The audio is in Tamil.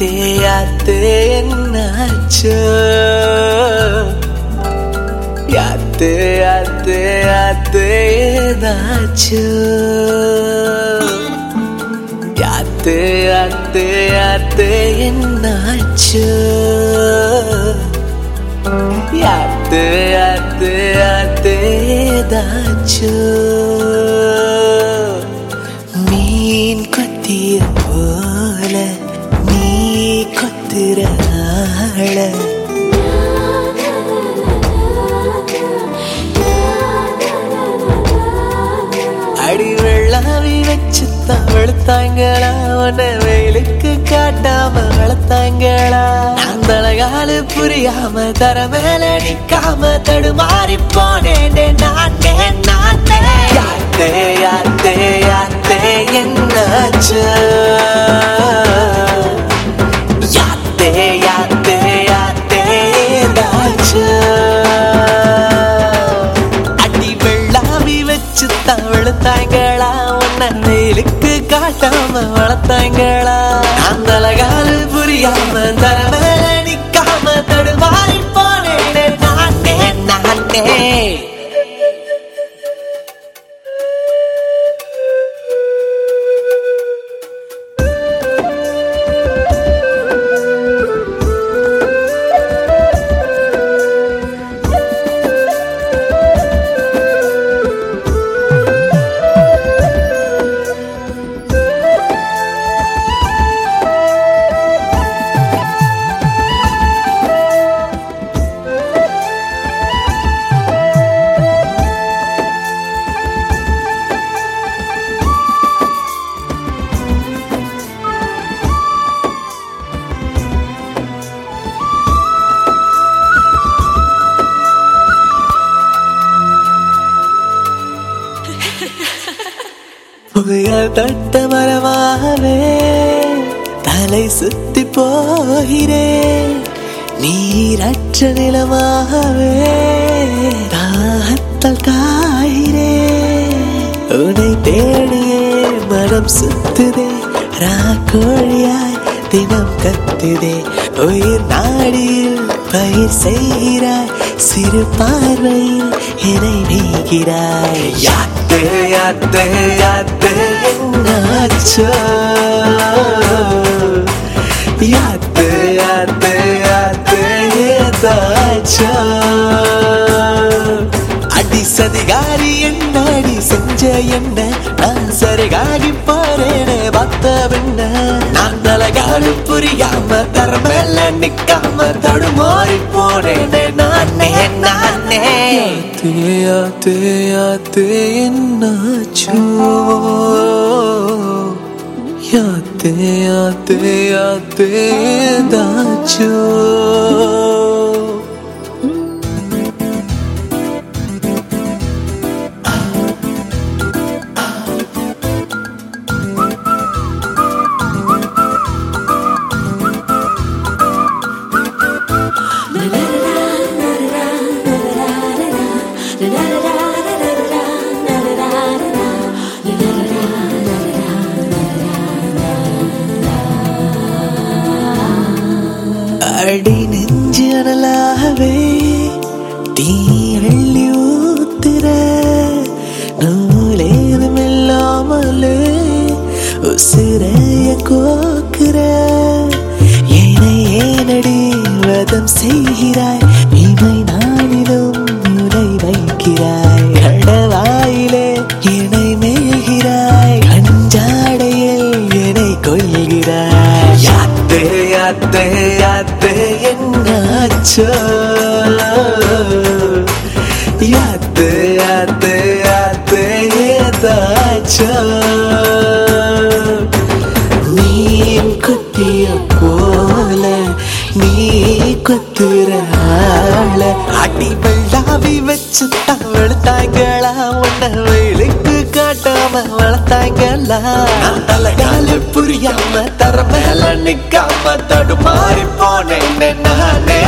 யாத்தே யாத்தே என்னாச்சோ யாத்தே யாத்தே யாத்தே ஏதாச்சோ யாத்தே யாத்தே யாத்தே என்னாச்சோ யாத்தே யாத்தே யாத்தே வச்சு வெளுத்தாங்களா உன்னை வெயிலுக்கு காட்டாம வளர்த்தாங்களா அந்த அழகாலு புரியாம தர மேல நிக்காம தடுமாறி போனேன் நான் நானே. யார்த்தே யாத்தே வளர்த்தாங்களா புயல் தட்ட வரவாவே தலை சுத்தி போகிறேன் நீரற்ற நிலமாகவே தாகத்தால் காகிறேன் உனை தேடியே மனம் சுத்துதே ராக்கோழியாய் தினம் கத்துதே. உயிர் நாடியில் பயிர் செய்கிறாய் சிறு பார்வையில் என்னை நீகிறாய் யாத்து யாத்து யாத்து. என்னாச்சோ செஞ்ச என்ன நான் சரிகாகி போறேனே பார்த்த பின்ன நான் தலகாடு புரியாம தரமேல நிக்காம தடுமாறி போறேனே நானே நானே. யாத்தே யாத்தே என்னாச்சோ. யாத்தே யாத்தே யாத்தே ஏதாச்சோ அனலாகவே தீ அள்ளி ஊத்துற நூலேதும் இல்லாமலே உசிரைய கோக்குற. என்னை ஏனடி வதம் செய்கிறாய்? என்னாச்சோ யாத்தே யாத்தே யாத்தே ஏதாச்சோ நீன் குத்திய போல நீ குத்துற ஆள அடி வெள்ளாவி வச்சு தான் வெளுத்தாங்களா உன்னை வெயிலுக்கு காட்டாம வளர்த்தாங்களா நான் தலைகால புரியாம தர மேல நிக்காம தடுமாறி போனேன் நானே நானே